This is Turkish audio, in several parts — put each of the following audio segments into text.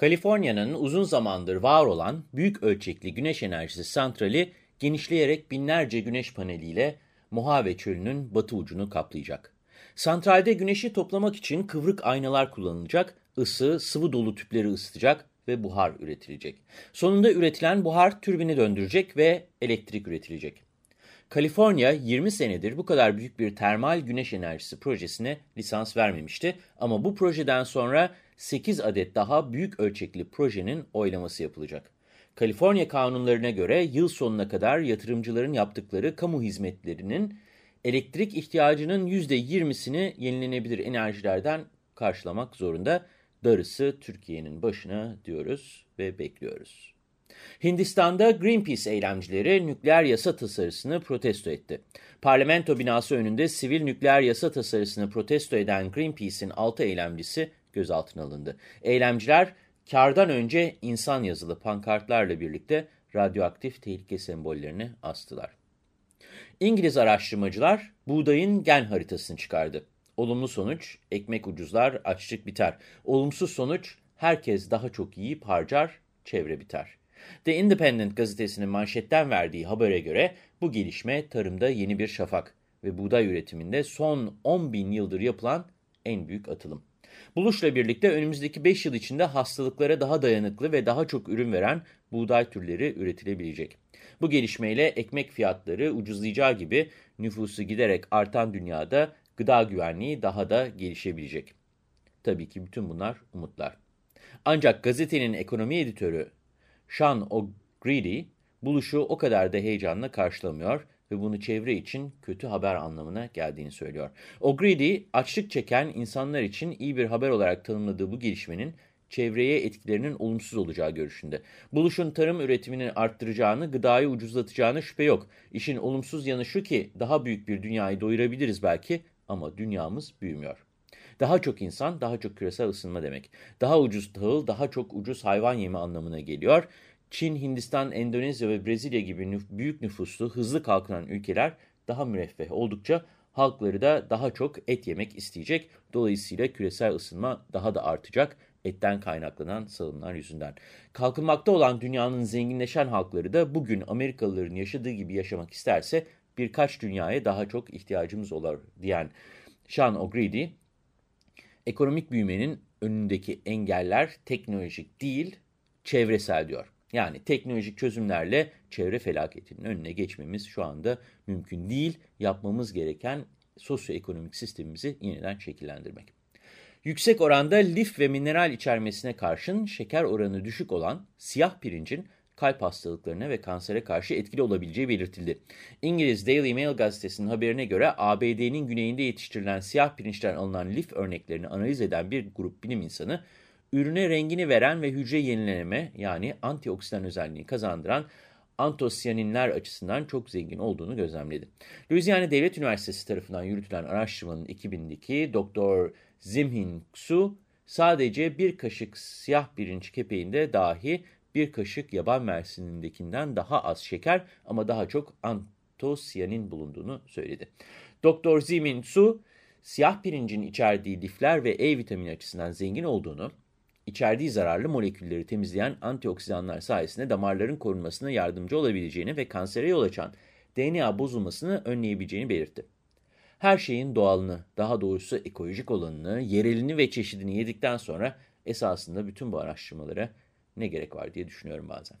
Kaliforniya'nın uzun zamandır var olan büyük ölçekli güneş enerjisi santrali genişleyerek binlerce güneş paneliyle Mojave çölünün batı ucunu kaplayacak. Santralde güneşi toplamak için kıvrık aynalar kullanılacak, ısı, sıvı dolu tüpleri ısıtacak ve buhar üretilecek. Sonunda üretilen buhar türbini döndürecek ve elektrik üretilecek. Kaliforniya 20 senedir bu kadar büyük bir termal güneş enerjisi projesine lisans vermemişti ama bu projeden sonra 8 adet daha büyük ölçekli projenin oylaması yapılacak. Kaliforniya kanunlarına göre yıl sonuna kadar yatırımcıların yaptıkları kamu hizmetlerinin elektrik ihtiyacının %20'sini yenilenebilir enerjilerden karşılamak zorunda. Darısı Türkiye'nin başına diyoruz ve bekliyoruz. Hindistan'da Greenpeace eylemcileri nükleer yasa tasarısını protesto etti. Parlamento binası önünde sivil nükleer yasa tasarısını protesto eden Greenpeace'in 6 eylemcisi gözaltına alındı. Eylemciler kardan önce insan yazılı pankartlarla birlikte radyoaktif tehlike sembollerini astılar. İngiliz araştırmacılar buğdayın gen haritasını çıkardı. Olumlu sonuç, ekmek ucuzlar, açlık biter. Olumsuz sonuç, herkes daha çok yiyip harcar, çevre biter. The Independent gazetesinin manşetten verdiği habere göre bu gelişme tarımda yeni bir şafak ve buğday üretiminde son 10 bin yıldır yapılan en büyük atılım. Buluşla birlikte önümüzdeki 5 yıl içinde hastalıklara daha dayanıklı ve daha çok ürün veren buğday türleri üretilebilecek. Bu gelişmeyle ekmek fiyatları ucuzlayacağı gibi nüfusu giderek artan dünyada gıda güvenliği daha da gelişebilecek. Tabii ki bütün bunlar umutlar. Ancak gazetenin ekonomi editörü Sean O'Grady buluşu o kadar da heyecanla karşılamıyor ve bunu çevre için kötü haber anlamına geldiğini söylüyor. O'Grady, açlık çeken insanlar için iyi bir haber olarak tanımladığı bu gelişmenin çevreye etkilerinin olumsuz olacağı görüşünde. Buluşun tarım üretimini arttıracağını, gıdayı ucuzlatacağını şüphe yok. İşin olumsuz yanı şu ki daha büyük bir dünyayı doyurabiliriz belki ama dünyamız büyümüyor. Daha çok insan, daha çok küresel ısınma demek. Daha ucuz tahıl, daha çok ucuz hayvan yemi anlamına geliyor. Çin, Hindistan, Endonezya ve Brezilya gibi nüf büyük nüfuslu, hızlı kalkınan ülkeler daha müreffeh oldukça halkları da daha çok et yemek isteyecek. Dolayısıyla küresel ısınma daha da artacak etten kaynaklanan salımlar yüzünden. Kalkınmakta olan dünyanın zenginleşen halkları da bugün Amerikalıların yaşadığı gibi yaşamak isterse birkaç dünyaya daha çok ihtiyacımız olur diyen Sean O'Grady, ekonomik büyümenin önündeki engeller teknolojik değil, çevresel diyor. Yani teknolojik çözümlerle çevre felaketinin önüne geçmemiz şu anda mümkün değil. Yapmamız gereken sosyoekonomik sistemimizi yeniden şekillendirmek. Yüksek oranda lif ve mineral içermesine karşın şeker oranı düşük olan siyah pirincin kalp hastalıklarına ve kansere karşı etkili olabileceği belirtildi. İngiliz Daily Mail gazetesinin haberine göre ABD'nin güneyinde yetiştirilen siyah pirinçten alınan lif örneklerini analiz eden bir grup bilim insanı, ürüne rengini veren ve hücre yenilenme yani antioksidan özelliğini kazandıran antosiyaninler açısından çok zengin olduğunu gözlemledi. Louisiana Devlet Üniversitesi tarafından yürütülen araştırmanın ekibindeki Dr. Zimhin Su, sadece bir kaşık siyah pirinç kepeğinde dahi bir kaşık yaban mersinindekinden daha az şeker ama daha çok antosiyanin bulunduğunu söyledi. Dr. Zimin Su, siyah pirincin içerdiği lifler ve E vitamini açısından zengin olduğunu, içerdiği zararlı molekülleri temizleyen antioksidanlar sayesinde damarların korunmasına yardımcı olabileceğini ve kansere yol açan DNA bozulmasını önleyebileceğini belirtti. Her şeyin doğalını, daha doğrusu ekolojik olanını, yerelini ve çeşidini yedikten sonra esasında bütün bu araştırmalara ne gerek var diye düşünüyorum bazen.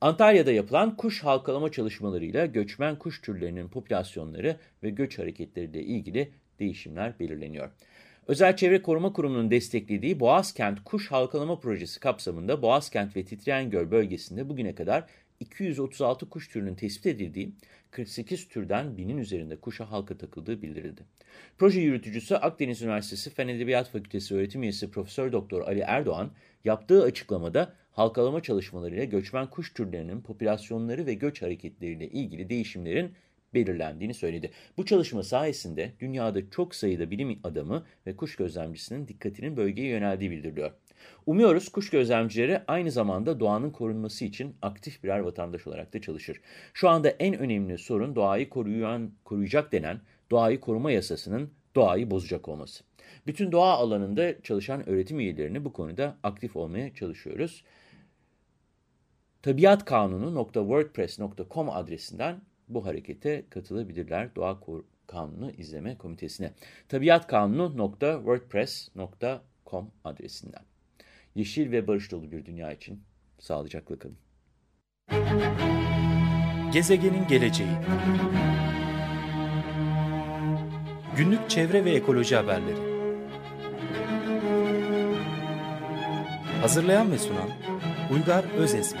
Antalya'da yapılan kuş halkalama çalışmalarıyla göçmen kuş türlerinin popülasyonları ve göç hareketleriyle ilgili değişimler belirleniyor. Özel Çevre Koruma Kurumu'nun desteklediği Boğazkent Kuş Halkalama Projesi kapsamında Boğazkent ve Titreyen Göl bölgesinde bugüne kadar 236 kuş türünün tespit edildiği, 48 türden binin üzerinde kuşa halka takıldığı bildirildi. Proje yürütücüsü Akdeniz Üniversitesi Fen Edebiyat Fakültesi öğretim üyesi Profesör Doktor Ali Erdoğan yaptığı açıklamada halkalama çalışmalarıyla göçmen kuş türlerinin popülasyonları ve göç hareketleriyle ilgili değişimlerin belirlendiğini söyledi. Bu çalışma sayesinde dünyada çok sayıda bilim adamı ve kuş gözlemcisinin dikkatinin bölgeye yöneldiği bildiriliyor. Umuyoruz kuş gözlemcileri aynı zamanda doğanın korunması için aktif birer vatandaş olarak da çalışır. Şu anda en önemli sorun doğayı koruyan, koruyacak denen doğayı koruma yasasının doğayı bozacak olması. Bütün doğa alanında çalışan öğretim üyelerini bu konuda aktif olmaya çalışıyoruz. Tabiatkanunu.wordpress.com adresinden bu harekete katılabilirler Doğa Kanunu İzleme Komitesi'ne. Tabiatkanunu.wordpress.com adresinden. Yeşil ve barış dolu bir dünya için sağlıcakla kalın. Gezegenin geleceği Günlük çevre ve ekoloji haberleri Hazırlayan ve sunan Uygar Özesmi